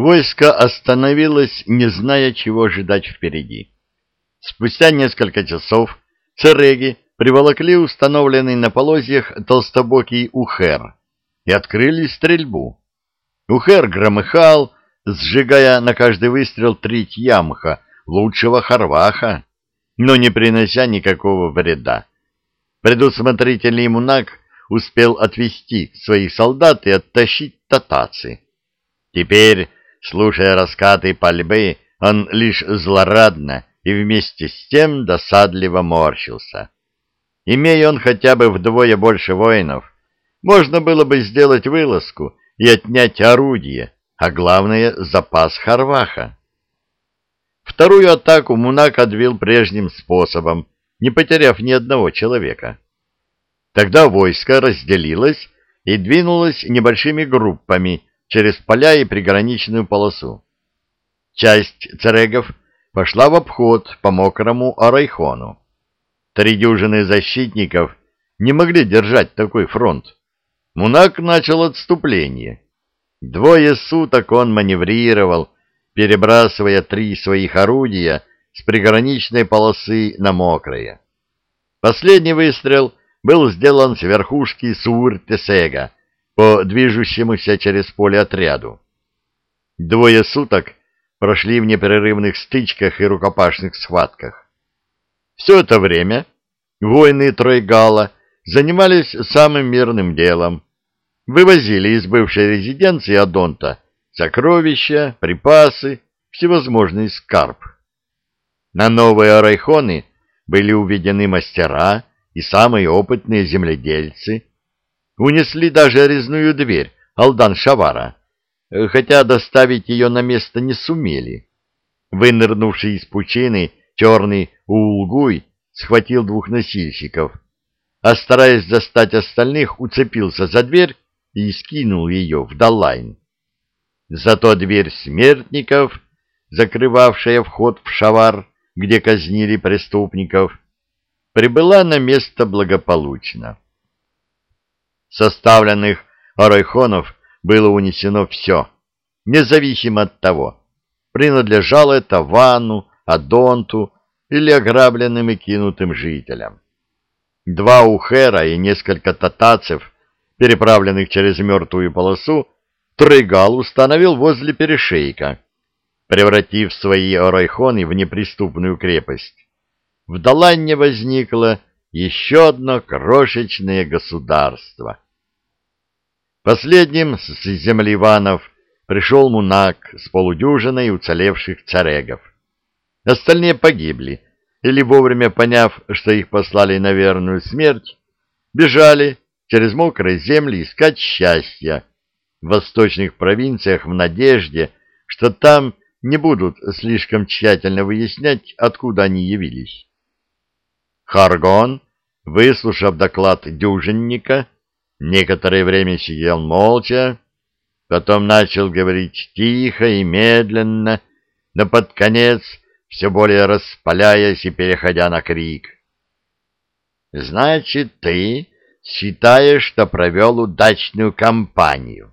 Войско остановилось, не зная, чего ожидать впереди. Спустя несколько часов цереги приволокли установленный на полозьях толстобокий ухер и открыли стрельбу. Ухер громыхал, сжигая на каждый выстрел треть ямха, лучшего хорваха, но не принося никакого вреда. Предусмотрительный мунак успел отвести своих солдат и оттащить татацы. Теперь, слушая раскаты пальбы, он лишь злорадно и вместе с тем досадливо морщился. Имея он хотя бы вдвое больше воинов, можно было бы сделать вылазку и отнять орудие, а главное — запас Харваха. Вторую атаку Мунак отвел прежним способом, не потеряв ни одного человека. Тогда войско разделилось и двинулось небольшими группами через поля и приграничную полосу. Часть царегов пошла в обход по мокрому Арайхону. Три дюжины защитников не могли держать такой фронт. Мунак начал отступление. Двое суток он маневрировал, перебрасывая три своих орудия с приграничной полосы на мокрое. Последний выстрел был сделан с верхушки Сур-Тесега по движущемуся через поле отряду. Двое суток прошли в непрерывных стычках и рукопашных схватках. Все это время воины Тройгала занимались самым мирным делом. Вывозили из бывшей резиденции Адонта сокровища, припасы, всевозможный скарб. На новые арайхоны были уведены мастера и самые опытные земледельцы. Унесли даже резную дверь Алдан-Шавара, хотя доставить ее на место не сумели. Вынырнувший из пучины черный Уулгуй схватил двух носильщиков, а стараясь застать остальных, уцепился за дверь и скинул ее в Далайн. Зато дверь смертников, закрывавшая вход в шавар, где казнили преступников, прибыла на место благополучно. Составленных арайхонов было унесено все, независимо от того, принадлежало это Вану, Адонту или ограбленным и кинутым жителям. Два ухера и несколько татацев, переправленных через мертвую полосу, Тройгал установил возле перешейка, превратив свои орайхоны в неприступную крепость. В Даланне возникло еще одно крошечное государство. Последним с земли Иванов пришел Мунак с полудюжиной уцелевших царегов. Остальные погибли, или, вовремя поняв, что их послали на верную смерть, бежали через мокрые земли искать счастья в восточных провинциях в надежде, что там не будут слишком тщательно выяснять, откуда они явились. Харгон, выслушав доклад дюжинника, некоторое время сидел молча, потом начал говорить тихо и медленно, но под конец все более распаляясь и переходя на крик. «Значит, ты считаешь, что провел удачную кампанию?»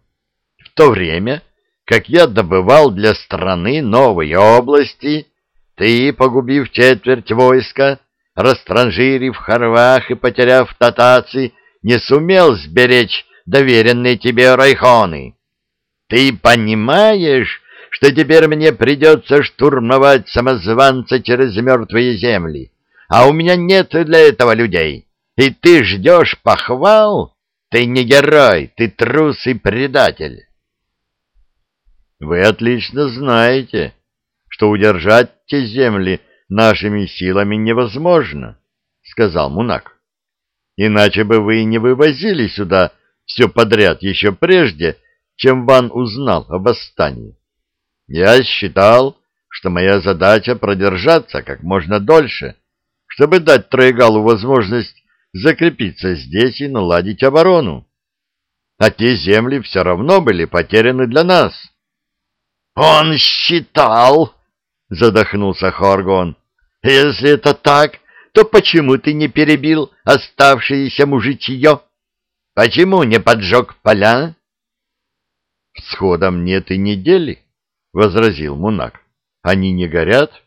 то время, как я добывал для страны новые области, ты, погубив четверть войска, растранжирив Харвах и потеряв татаци, не сумел сберечь доверенные тебе райхоны. Ты понимаешь, что теперь мне придется штурмовать самозванца через мертвые земли, а у меня нет для этого людей, и ты ждешь похвал? Ты не герой, ты трус и предатель. Вы отлично знаете, что удержать те земли нашими силами невозможно, — сказал Мунак. Иначе бы вы не вывозили сюда все подряд еще прежде, чем Ван узнал о восстании. Я считал, что моя задача продержаться как можно дольше, чтобы дать Троегалу возможность закрепиться здесь и наладить оборону. А те земли все равно были потеряны для нас. «Он считал!» — задохнулся Хоргон. «Если это так, то почему ты не перебил оставшееся мужичье? Почему не поджег поля?» «Сходом нет и недели», — возразил Мунак. — Они не горят,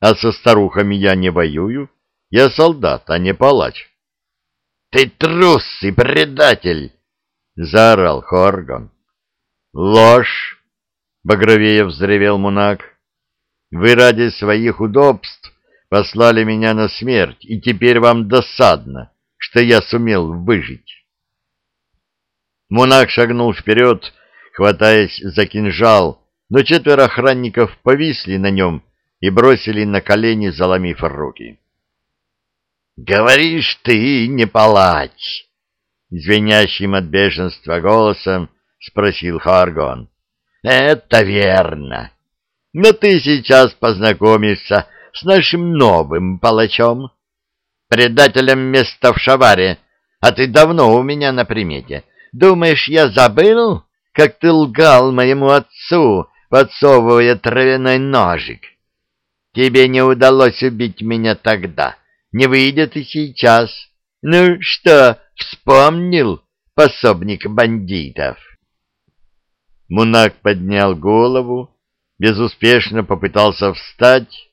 а со старухами я не воюю. Я солдат, а не палач. — Ты трус и предатель! — заорал Хорган. — Ложь! — багровее взревел Мунак. — Вы ради своих удобств послали меня на смерть, и теперь вам досадно, что я сумел выжить. Мунак шагнул вперед, хватаясь за кинжал, но четверо охранников повисли на нем и бросили на колени, заломив руки. — Говоришь ты, не палач! — звенящим от бешенства голосом спросил Харгон. — Это верно. Но ты сейчас познакомишься с нашим новым палачом, предателем места в Шаваре, а ты давно у меня на примете. Думаешь, я забыл, как ты лгал моему отцу, подсовывая травяной ножик? Тебе не удалось убить меня тогда, не выйдет и сейчас. Ну что, вспомнил, пособник бандитов?» Мунак поднял голову, безуспешно попытался встать,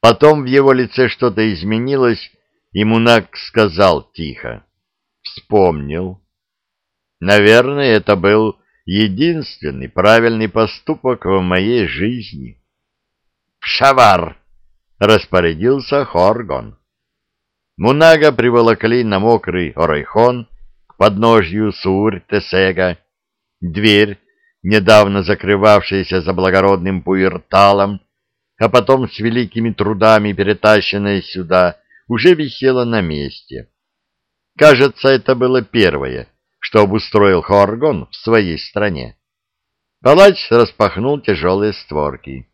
потом в его лице что-то изменилось, и Мунак сказал тихо. «Вспомнил». Наверное, это был единственный правильный поступок в моей жизни. «В шавар!» — распорядился Хоргон. Мунага приволокли на мокрый орайхон к подножью Сур-Тесега. Дверь, недавно закрывавшаяся за благородным пуирталом, а потом с великими трудами перетащенная сюда, уже висела на месте. Кажется, это было первое, что обустроил Хоргон в своей стране. Палач распахнул тяжелые створки.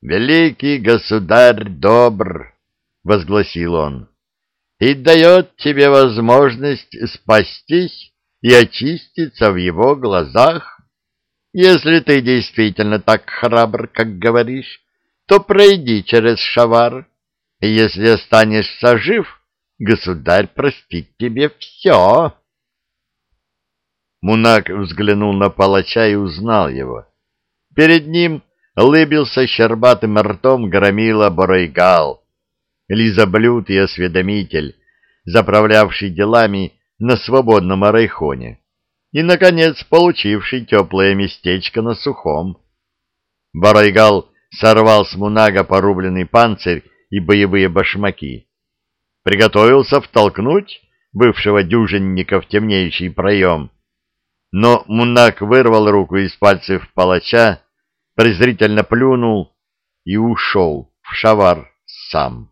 «Великий государь добр!» — возгласил он. «И дает тебе возможность спастись и очиститься в его глазах. Если ты действительно так храбр, как говоришь, то пройди через шавар, и если останешься жив, государь простит тебе все». Мунак взглянул на палача и узнал его. Перед ним лыбился щербатым ртом громила Боройгал, лизоблюд и осведомитель, заправлявший делами на свободном Арайхоне и, наконец, получивший теплое местечко на сухом. Барайгал сорвал с Мунага порубленный панцирь и боевые башмаки. Приготовился втолкнуть бывшего дюжинника в темнеющий проем, но Мунак вырвал руку из пальцев палача, презрительно плюнул и ушел в шавар сам.